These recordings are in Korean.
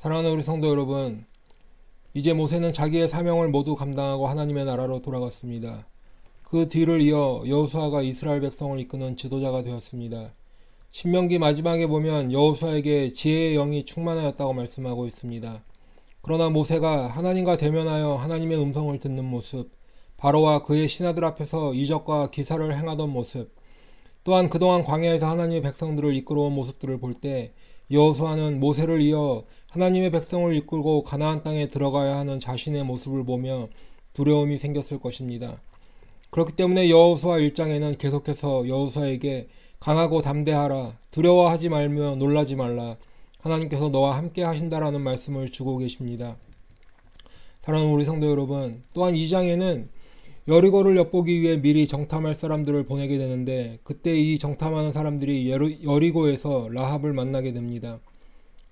사랑하는 우리 성도 여러분, 이제 모세는 자기의 사명을 모두 감당하고 하나님의 나라로 돌아갔습니다. 그 뒤를 이어 여호수아가 이스라엘 백성을 이끄는 지도자가 되었습니다. 신명기 마지막에 보면 여호수아에게 지혜의 영이 충만하였다고 말씀하고 있습니다. 그러나 모세가 하나님과 대면하여 하나님의 음성을 듣는 모습, 바로와 그의 신하들 앞에서 이적과 기사를 행하던 모습, 또한 그동안 광야에서 하나님의 백성들을 이끌어온 모습들을 볼 때 여호수아는 모세를 이어 하나님의 백성을 이끌고 가나안 땅에 들어가야 하는 자신의 모습을 보며 두려움이 생겼을 것입니다. 그렇기 때문에 여호수아 1장에는 계속해서 여호수아에게 강하고 담대하라 두려워하지 말며 놀라지 말라 하나님께서 너와 함께 하신다라는 말씀을 주고 계십니다. 사랑하는 우리 성도 여러분, 또한 2장에는 여리고를 엿보기 위해 미리 정탐할 사람들을 보내게 되는데 그때 이 정탐하는 사람들이 여리고에서 라합을 만나게 됩니다.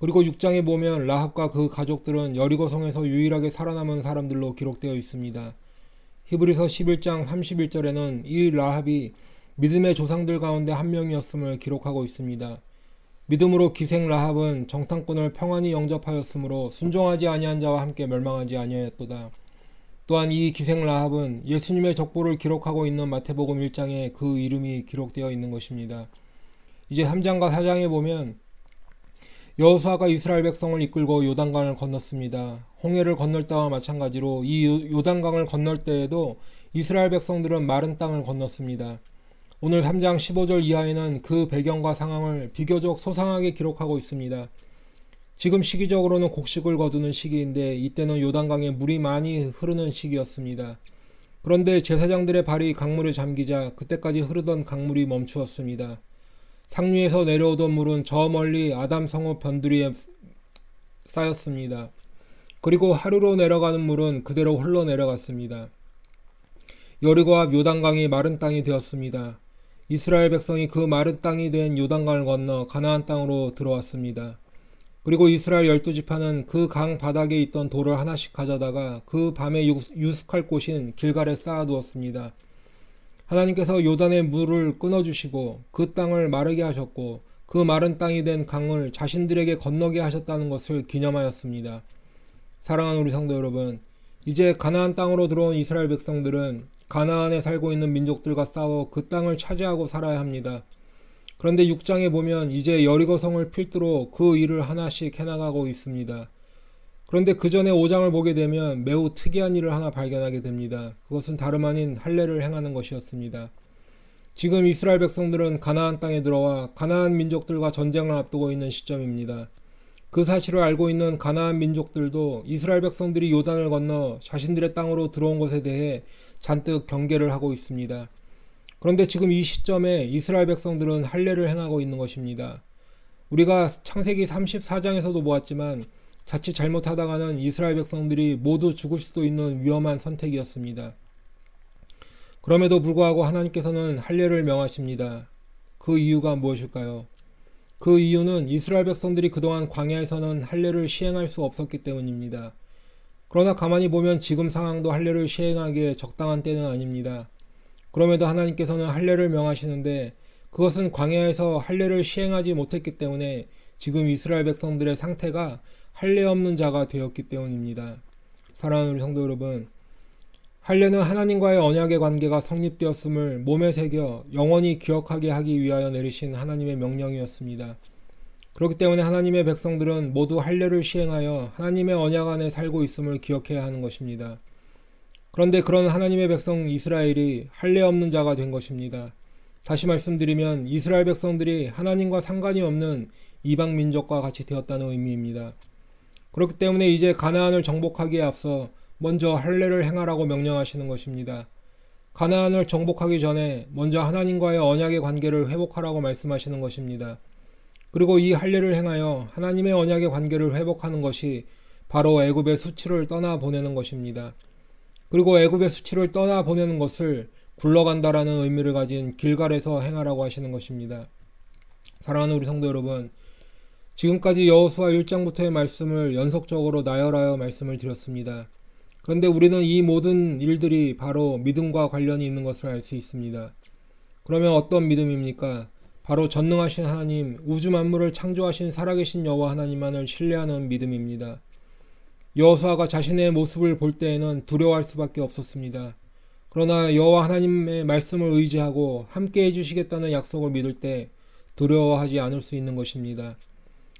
그리고 6장에 보면 라합과 그 가족들은 여리고 성에서 유일하게 살아남은 사람들로 기록되어 있습니다. 히브리서 11장 31절에는 이 라합이 믿음의 조상들 가운데 한 명이었음을 기록하고 있습니다. 믿음으로 기생 라합은 정탐꾼을 평안히 영접하였으므로 순종하지 아니한 자와 함께 멸망하지 아니하였도다. 또한 이 기생 라합은 예수님의 적보를 기록하고 있는 마태복음 1장에 그 이름이 기록되어 있는 것입니다. 이제 3장과 4장에 보면 여호수아가 이스라엘 백성을 이끌고 요단강을 건넜습니다. 홍해를 건널 때와 마찬가지로 이 요단강을 건널 때에도 이스라엘 백성들은 마른 땅을 건넜습니다. 오늘 3장 15절 이하에는 그 배경과 상황을 비교적 소상하게 기록하고 있습니다. 지금 시기적으로는 곡식을 거두는 시기인데 이때는 요단강에 물이 많이 흐르는 시기였습니다. 그런데 제사장들의 발이 강물에 잠기자 그때까지 흐르던 강물이 멈추었습니다. 상류에서 내려오던 물은 저 멀리 아담 성읍 변두리에 쌓였습니다. 그리고 하루로 내려가는 물은 그대로 흘러 내려갔습니다. 여리고와 묘단강이 마른 땅이 되었습니다. 이스라엘 백성이 그 마른 땅이 된 요단강을 건너 가나안 땅으로 들어왔습니다. 그리고 이스라엘 열두 지파는 그 강 바닥에 있던 돌을 하나씩 가져다가 그 밤에 유숙할 곳인 길갈에 쌓아두었습니다. 하나님께서 요단의 물을 끊어주시고 그 땅을 마르게 하셨고 그 마른 땅이 된 강을 자신들에게 건너게 하셨다는 것을 기념하였습니다. 사랑하는 우리 성도 여러분, 이제 가나안 땅으로 들어온 이스라엘 백성들은 가나안에 살고 있는 민족들과 싸워 그 땅을 차지하고 살아야 합니다. 그런데 6장에 보면 이제 여리고성을 필두로 그 일을 하나씩 해나가고 있습니다. 그런데 그 전에 5장을 보게 되면 매우 특이한 일을 하나 발견하게 됩니다. 그것은 다름 아닌 할례를 행하는 것이었습니다. 지금 이스라엘 백성들은 가나안 땅에 들어와 가나안 민족들과 전쟁을 앞두고 있는 시점입니다. 그 사실을 알고 있는 가나안 민족들도 이스라엘 백성들이 요단을 건너 자신들의 땅으로 들어온 것에 대해 잔뜩 경계를 하고 있습니다. 그런데 지금 이 시점에 이스라엘 백성들은 할례를 행하고 있는 것입니다. 우리가 창세기 34장에서도 보았지만 자칫 잘못하다가는 이스라엘 백성들이 모두 죽을 수도 있는 위험한 선택이었습니다. 그럼에도 불구하고 하나님께서는 할례를 명하십니다. 그 이유가 무엇일까요? 그 이유는 이스라엘 백성들이 그동안 광야에서는 할례를 시행할 수 없었기 때문입니다. 그러나 가만히 보면 지금 상황도 할례를 시행하기에 적당한 때는 아닙니다. 그럼에도 하나님께서는 할례를 명하시는데 그것은 광야에서 할례를 시행하지 못했기 때문에 지금 이스라엘 백성들의 상태가 할례 없는 자가 되었기 때문입니다. 사랑하는 우리 성도 여러분, 할례는 하나님과의 언약의 관계가 성립되었음을 몸에 새겨 영원히 기억하게 하기 위하여 내리신 하나님의 명령이었습니다. 그렇기 때문에 하나님의 백성들은 모두 할례를 시행하여 하나님의 언약 안에 살고 있음을 기억해야 하는 것입니다. 그런데 그런 하나님의 백성 이스라엘이 할례 없는 자가 된 것입니다. 다시 말씀드리면 이스라엘 백성들이 하나님과 상관이 없는 이방 민족과 같이 되었다는 의미입니다. 그렇기 때문에 이제 가나안을 정복하기에 앞서 먼저 할례를 행하라고 명령하시는 것입니다. 가나안을 정복하기 전에 먼저 하나님과의 언약의 관계를 회복하라고 말씀하시는 것입니다. 그리고 이 할례를 행하여 하나님의 언약의 관계를 회복하는 것이 바로 애굽의 수치를 떠나 보내는 것입니다. 그리고 애굽의 수치를 떠나 보내는 것을 굴러간다라는 의미를 가진 길갈에서 행하라고 하시는 것입니다. 사랑하는 우리 성도 여러분, 지금까지 여호수아 1장부터의 말씀을 연속적으로 나열하여 말씀을 드렸습니다. 그런데 우리는 이 모든 일들이 바로 믿음과 관련이 있는 것을 알 수 있습니다. 그러면 어떤 믿음입니까? 바로 전능하신 하나님, 우주 만물을 창조하신 살아계신 여호와 하나님만을 신뢰하는 믿음입니다. 여호수아가 자신의 모습을 볼 때에는 두려워할 수밖에 없었습니다. 그러나 여호와 하나님의 말씀을 의지하고 함께 해주시겠다는 약속을 믿을 때 두려워하지 않을 수 있는 것입니다.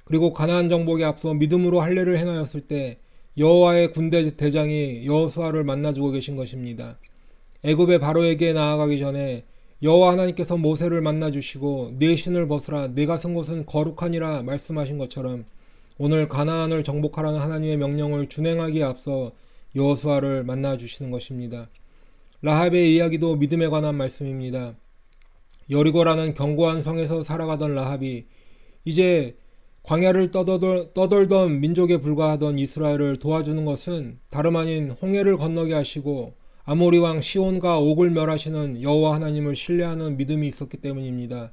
그리고 가나안 정복에 앞서 믿음으로 할례를 행하였을 때 여호와의 군대 대장이 여호수아를 만나주고 계신 것입니다. 애굽의 바로에게 나아가기 전에 여호와 하나님께서 모세를 만나 주시고 내 신을 벗으라 내가 쓴 곳은 거룩하니라 말씀하신 것처럼 오늘 가나안을 정복하라는 하나님의 명령을 준행하기에 앞서 여호수아를 만나 주시는 것입니다. 라합의 이야기도 믿음에 관한 말씀입니다. 여리고라는 견고한 성에서 살아가던 라합이 이제 광야를 떠돌, 떠돌던 민족에 불과하던 이스라엘을 도와주는 것은 다름 아닌 홍해를 건너게 하시고 아모리 왕 시온과 옥을 멸하시는 여호와 하나님을 신뢰하는 믿음이 있었기 때문입니다.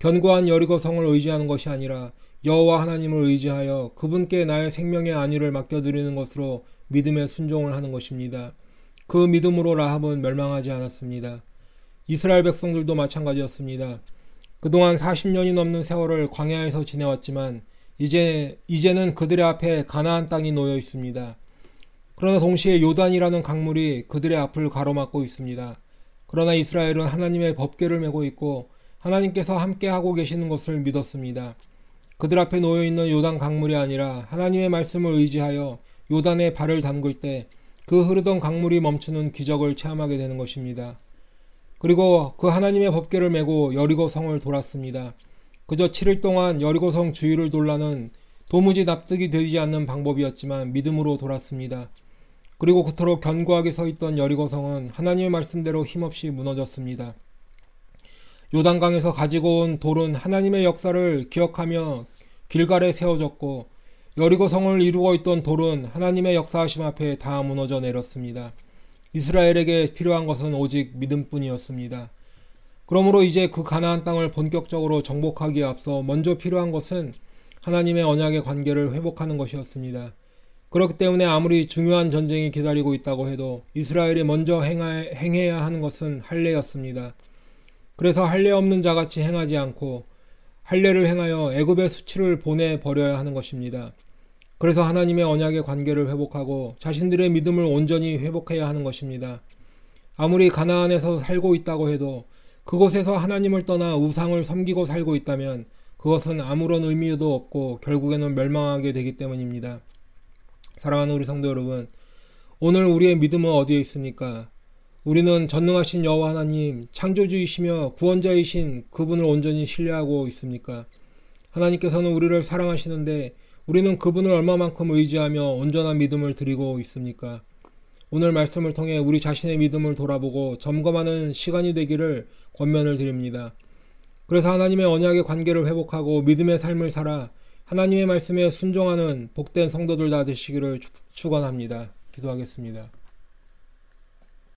견고한 여리고 성을 의지하는 것이 아니라 여호와 하나님을 의지하여 그분께 나의 생명의 안위를 맡겨드리는 것으로 믿음의 순종을 하는 것입니다. 그 믿음으로 라합은 멸망하지 않았습니다. 이스라엘 백성들도 마찬가지였습니다. 그동안 40년이 넘는 세월을 광야에서 지내왔지만 이제 이제는 그들의 앞에 가나안 땅이 놓여 있습니다. 그러나 동시에 요단이라는 강물이 그들의 앞을 가로막고 있습니다. 그러나 이스라엘은 하나님의 법궤를 메고 있고 하나님께서 함께 하고 계시는 것을 믿었습니다. 그들 앞에 놓여 있는 요단 강물이 아니라 하나님의 말씀을 의지하여 요단에 발을 담글 때 그 흐르던 강물이 멈추는 기적을 체험하게 되는 것입니다. 그리고 그 하나님의 법궤를 메고 여리고 성을 돌았습니다. 그저 7일 동안 여리고 성 주위를 돌라는 도무지 납득이 되지 않는 방법이었지만 믿음으로 돌았습니다. 그리고 그토록 견고하게 서 있던 여리고 성은 하나님의 말씀대로 힘없이 무너졌습니다. 요단강에서 가지고 온 돌은 하나님의 역사를 기억하며 길갈에 세워졌고 여리고 성을 이루고 있던 돌은 하나님의 역사하심 앞에 다 무너져 내렸습니다. 이스라엘에게 필요한 것은 오직 믿음뿐이었습니다. 그러므로 이제 그 가나안 땅을 본격적으로 정복하기에 앞서 먼저 필요한 것은 하나님의 언약의 관계를 회복하는 것이었습니다. 그렇기 때문에 아무리 중요한 전쟁이 기다리고 있다고 해도 이스라엘이 먼저 행해야 하는 것은 할례였습니다. 그래서 할례 없는 자같이 행하지 않고 할례를 행하여 애굽의 수치를 보내 버려야 하는 것입니다. 그래서 하나님의 언약의 관계를 회복하고 자신들의 믿음을 온전히 회복해야 하는 것입니다. 아무리 가나안에서 살고 있다고 해도 그곳에서 하나님을 떠나 우상을 섬기고 살고 있다면 그것은 아무런 의미도 없고 결국에는 멸망하게 되기 때문입니다. 사랑하는 우리 성도 여러분, 오늘 우리의 믿음은 어디에 있습니까? 우리는 전능하신 여호와 하나님, 창조주이시며 구원자이신 그분을 온전히 신뢰하고 있습니까? 하나님께서는 우리를 사랑하시는데 우리는 그분을 얼마만큼 의지하며 온전한 믿음을 드리고 있습니까? 오늘 말씀을 통해 우리 자신의 믿음을 돌아보고 점검하는 시간이 되기를 권면을 드립니다. 그래서 하나님의 언약의 관계를 회복하고 믿음의 삶을 살아 하나님의 말씀에 순종하는 복된 성도들 다 되시기를 축원합니다. 기도하겠습니다.